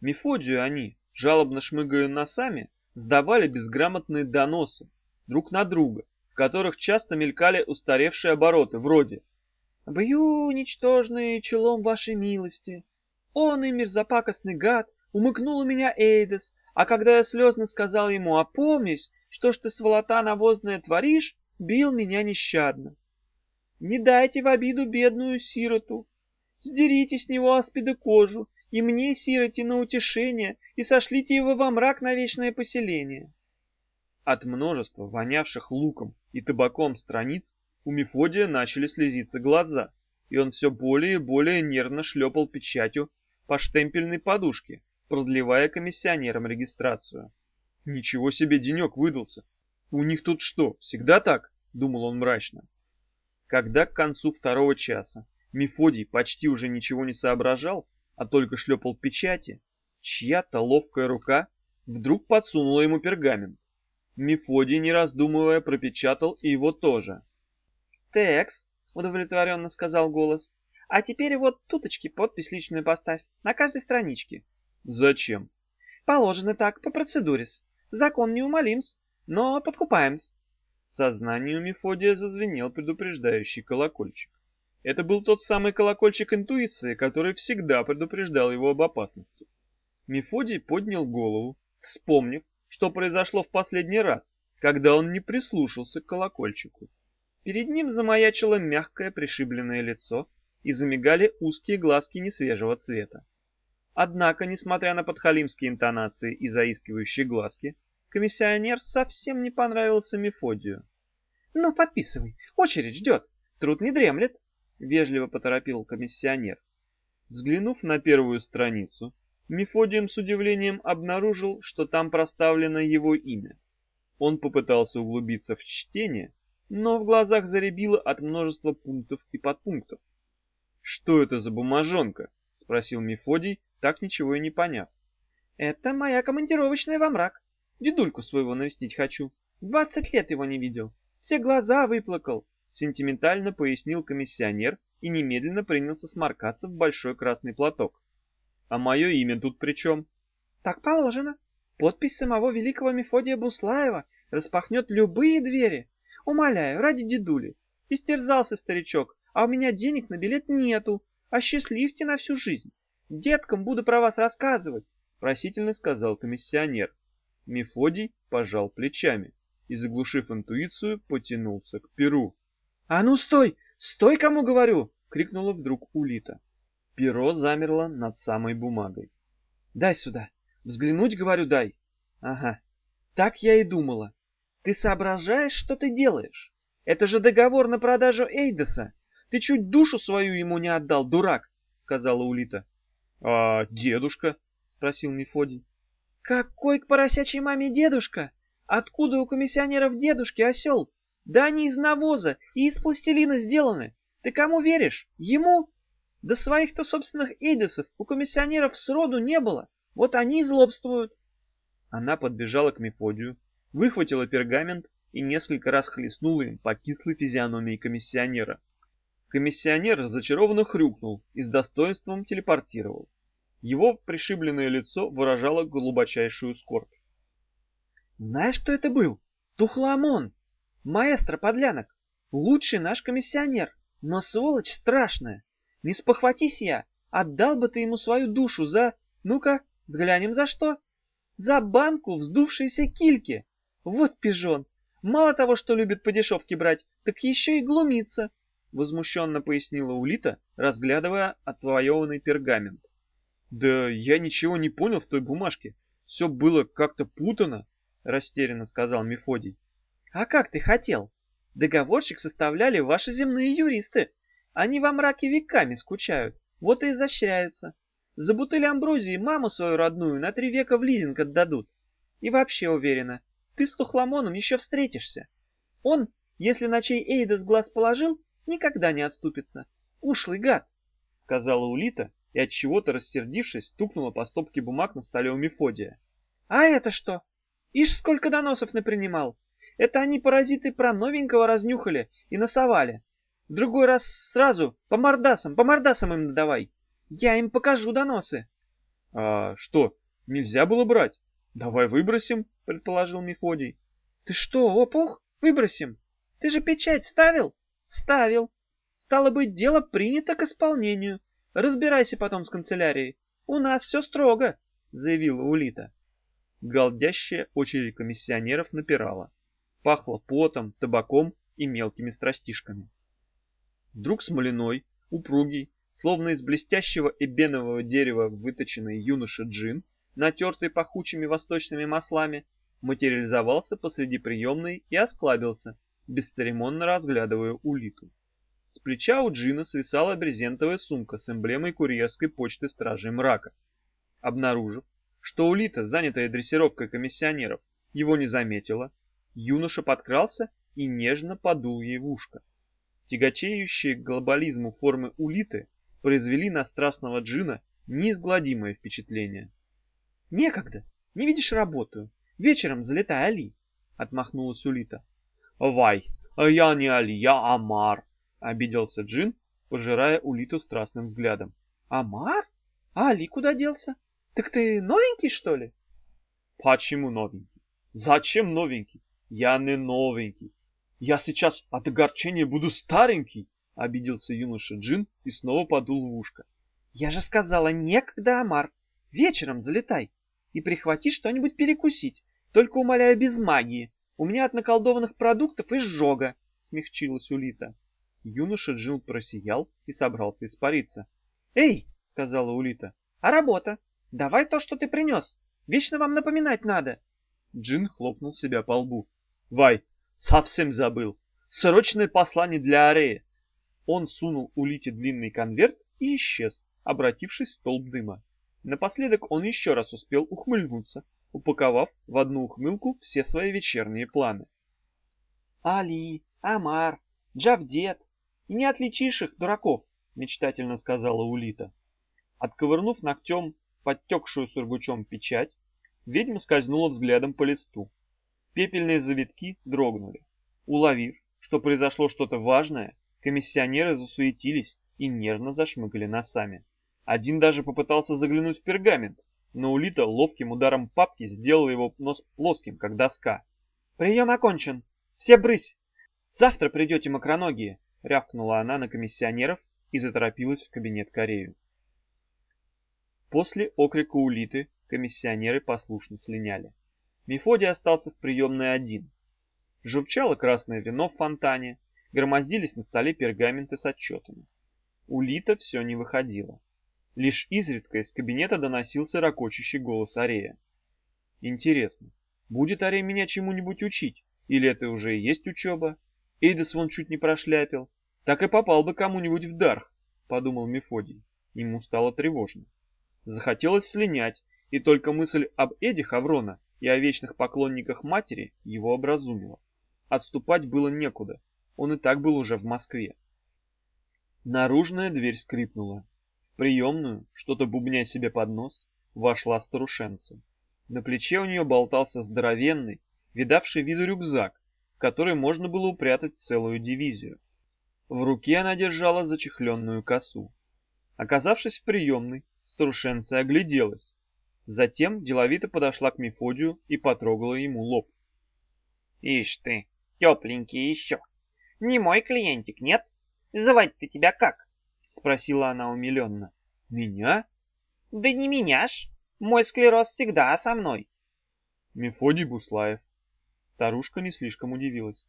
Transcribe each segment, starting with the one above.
Мефодию они, жалобно шмыгая носами, сдавали безграмотные доносы друг на друга, в которых часто мелькали устаревшие обороты, вроде «Бью, ничтожные, челом вашей милости! Он и мерзопакостный гад умыкнул у меня Эйдес, а когда я слезно сказал ему «Опомнись, что ж ты, сволота навозная, творишь?» бил меня нещадно. Не дайте в обиду бедную сироту. Сдерите с него аспида кожу, и мне, сироте, на утешение, и сошлите его во мрак на вечное поселение. От множества вонявших луком и табаком страниц у Мефодия начали слезиться глаза, и он все более и более нервно шлепал печатью по штемпельной подушке, продлевая комиссионерам регистрацию. Ничего себе денек выдался. У них тут что, всегда так? Думал он мрачно. Когда к концу второго часа Мефодий почти уже ничего не соображал, а только шлепал печати, чья-то ловкая рука вдруг подсунула ему пергамент. Мефодий, не раздумывая, пропечатал и его тоже. «Текс», — удовлетворенно сказал голос, — «а теперь вот туточки подпись личную поставь, на каждой страничке». «Зачем?» «Положено так, по процедуре-с. Закон неумолим-с, но подкупаем-с». Сознанию Мефодия зазвенел предупреждающий колокольчик. Это был тот самый колокольчик интуиции, который всегда предупреждал его об опасности. Мефодий поднял голову, вспомнив, что произошло в последний раз, когда он не прислушался к колокольчику. Перед ним замаячило мягкое пришибленное лицо и замигали узкие глазки несвежего цвета. Однако, несмотря на подхалимские интонации и заискивающие глазки, комиссионер совсем не понравился Мефодию. «Ну, подписывай, очередь ждет, труд не дремлет», — вежливо поторопил комиссионер. Взглянув на первую страницу, Мефодием с удивлением обнаружил, что там проставлено его имя. Он попытался углубиться в чтение, но в глазах заребило от множества пунктов и подпунктов. «Что это за бумажонка?» — спросил Мефодий, так ничего и не поняв. «Это моя командировочная во мрак. Дедульку своего навестить хочу. Двадцать лет его не видел. Все глаза выплакал, — сентиментально пояснил комиссионер и немедленно принялся сморкаться в большой красный платок. — А мое имя тут при чем? — Так положено. Подпись самого великого Мефодия Буслаева распахнет любые двери. Умоляю, ради дедули. Истерзался старичок, а у меня денег на билет нету. Осчастливьте на всю жизнь. Деткам буду про вас рассказывать, — просительно сказал комиссионер. Мефодий пожал плечами и, заглушив интуицию, потянулся к перу. — А ну стой! Стой, кому говорю! — крикнула вдруг Улита. Перо замерло над самой бумагой. — Дай сюда. Взглянуть, говорю, дай. Ага. Так я и думала. Ты соображаешь, что ты делаешь? Это же договор на продажу Эйдеса. Ты чуть душу свою ему не отдал, дурак, — сказала Улита. — А дедушка? — спросил Мефодий. Какой к поросячьей маме дедушка? Откуда у комиссионеров дедушки осел? Да они из навоза и из пластилина сделаны. Ты кому веришь? Ему? Да своих-то собственных эйдесов у комиссионеров сроду не было. Вот они и злобствуют. Она подбежала к Мефодию, выхватила пергамент и несколько раз хлестнула им по кислой физиономии комиссионера. Комиссионер разочарованно хрюкнул и с достоинством телепортировал. Его пришибленное лицо выражало глубочайшую скорбь. «Знаешь, кто это был? Тухламон, маэстро подлянок, лучший наш комиссионер, но сволочь страшная. Не спохватись я, отдал бы ты ему свою душу за... Ну-ка, взглянем за что? За банку вздувшейся кильки. Вот пижон. Мало того, что любит по дешевке брать, так еще и глумится, — возмущенно пояснила Улита, разглядывая отвоеванный пергамент. «Да я ничего не понял в той бумажке. Все было как-то путано», — растерянно сказал Мефодий. «А как ты хотел? Договорчик составляли ваши земные юристы. Они во мраке веками скучают, вот и изощряются. За бутыль амброзии маму свою родную на три века в лизинг отдадут. И вообще уверена, ты с Тухламоном еще встретишься. Он, если на чей Эйда с глаз положил, никогда не отступится. Ушлый гад», — сказала Улита, и от чего-то рассердившись, стукнула по стопке бумаг на столе у Мефодия. А это что? Ишь, сколько доносов напринимал. Это они, паразиты, про новенького разнюхали и насовали. В другой раз сразу по мордасам, по мордасам им надавай. Я им покажу доносы. — А что, нельзя было брать? Давай выбросим, предположил Мефодий. Ты что, опух? Выбросим? Ты же печать ставил? Ставил. Стало быть, дело принято к исполнению. Разбирайся потом с канцелярией. У нас все строго, заявила Улита. Голдящая очередь комиссионеров напирала. Пахло потом, табаком и мелкими страстишками. Вдруг смоляной, упругий, словно из блестящего эбенового дерева выточенный юноша джин, натертый пахучими восточными маслами, материализовался посреди приемной и осклабился, бесцеремонно разглядывая улиту. С плеча у Джина свисала брезентовая сумка с эмблемой курьерской почты Стражей Мрака. Обнаружив, что улита, занятая дрессировкой комиссионеров, его не заметила, юноша подкрался и нежно подул ей в ушко. Тягочеющие к глобализму формы улиты произвели на страстного джина неизгладимое впечатление. «Некогда! Не видишь, работаю. Вечером залетай, Али!» — отмахнулась улита. «Вай, я не Али, я Амар!» — обиделся джин, пожирая улиту страстным взглядом. «Амар? А Али куда делся? Так ты новенький, что ли?» «Почему новенький? Зачем новенький? Я не новенький. Я сейчас от огорчения буду старенький!» — обиделся юноша Джин и снова подул в ушко. «Я же сказала, некогда, Амар. Вечером залетай и прихвати что-нибудь перекусить. Только, умоляю, без магии. У меня от наколдованных продуктов изжога!» — смягчилась Улита. Юноша Джин просиял и собрался испариться. «Эй!» — сказала Улита. «А работа? Давай то, что ты принес. Вечно вам напоминать надо!» Джин хлопнул себя по лбу. «Вай, Совсем забыл. Срочное послание для Арея. Он сунул Улите длинный конверт и исчез, обратившись в столб дыма. Напоследок он еще раз успел ухмыльнуться, упаковав в одну ухмылку все свои вечерние планы. «Али, Амар, Джавдет, и не отличишь их, дураков», — мечтательно сказала Улита. Отковырнув ногтем подтекшую сургучом печать, ведьма скользнула взглядом по листу. Пепельные завитки дрогнули. Уловив, что произошло что-то важное, комиссионеры засуетились и нервно зашмыгали носами. Один даже попытался заглянуть в пергамент, но Улита ловким ударом папки сделала его нос плоским, как доска. «Прием окончен! Все брысь! Завтра придете макроногие!» — рявкнула она на комиссионеров и заторопилась в кабинет Корею. После окрика Улиты комиссионеры послушно слиняли. Мефодий остался в приемной один. Журчало красное вино в фонтане, громоздились на столе пергаменты с отчетами. Улита все не выходила. Лишь изредка из кабинета доносился ракочущий голос Арея. Интересно, будет Арей меня чему-нибудь учить? Или это уже и есть учеба? Эйдос вон чуть не прошляпил. Так и попал бы кому-нибудь в дарх, подумал Мефодий. Ему стало тревожно. Захотелось слинять, и только мысль об Эде Хаврона и о вечных поклонниках матери его образумило. Отступать было некуда, он и так был уже в Москве. Наружная дверь скрипнула. В приемную, что-то бубня себе под нос, вошла старушенца. На плече у нее болтался здоровенный, видавший виду рюкзак, в который можно было упрятать целую дивизию. В руке она держала зачехленную косу. Оказавшись в приемной, старушенца огляделась. Затем деловито подошла к Мефодию и потрогала ему лоб. «Ишь ты, тепленький еще. Не мой клиентик, нет? Звать-то тебя как?» — спросила она умиленно. «Меня?» «Да не меня ж. Мой склероз всегда со мной». «Мефодий Буслаев». Старушка не слишком удивилась.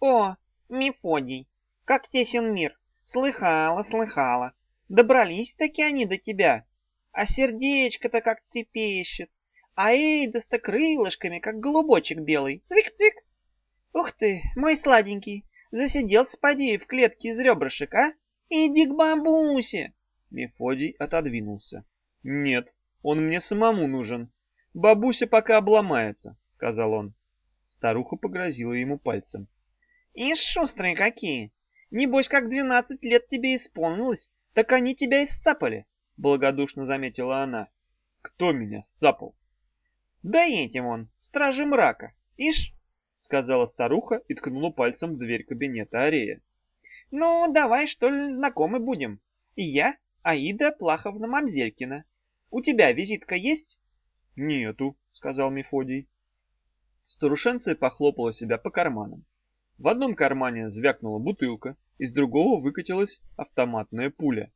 «О, Мефодий, как тесен мир. Слыхала, слыхала. Добрались-таки они до тебя. А сердечко-то как трепещет. А Эйдос-то крылышками, как голубочек белый. Цвик-цвик. Ух ты, мой сладенький, засиделся поди в клетке из ребрышек, а? Иди к бабусе. Мефодий отодвинулся. Нет, он мне самому нужен. Бабуся пока обломается, сказал он. Старуха погрозила ему пальцем. И шустрые какие. Небось, как двенадцать лет тебе исполнилось, так они тебя и сцапали благодушно заметила она. Кто меня сцапал? Да этим он, стражи мрака. Ишь, сказала старуха и ткнула пальцем в дверь кабинета Арея. Ну, давай, что ли, знакомы будем. Я Аида Плаховна Мамзелькина. У тебя визитка есть? Нету, сказал Мефодий. Старушенция похлопала себя по карманам. В одном кармане звякнула бутылка, из другого выкатилась автоматная пуля.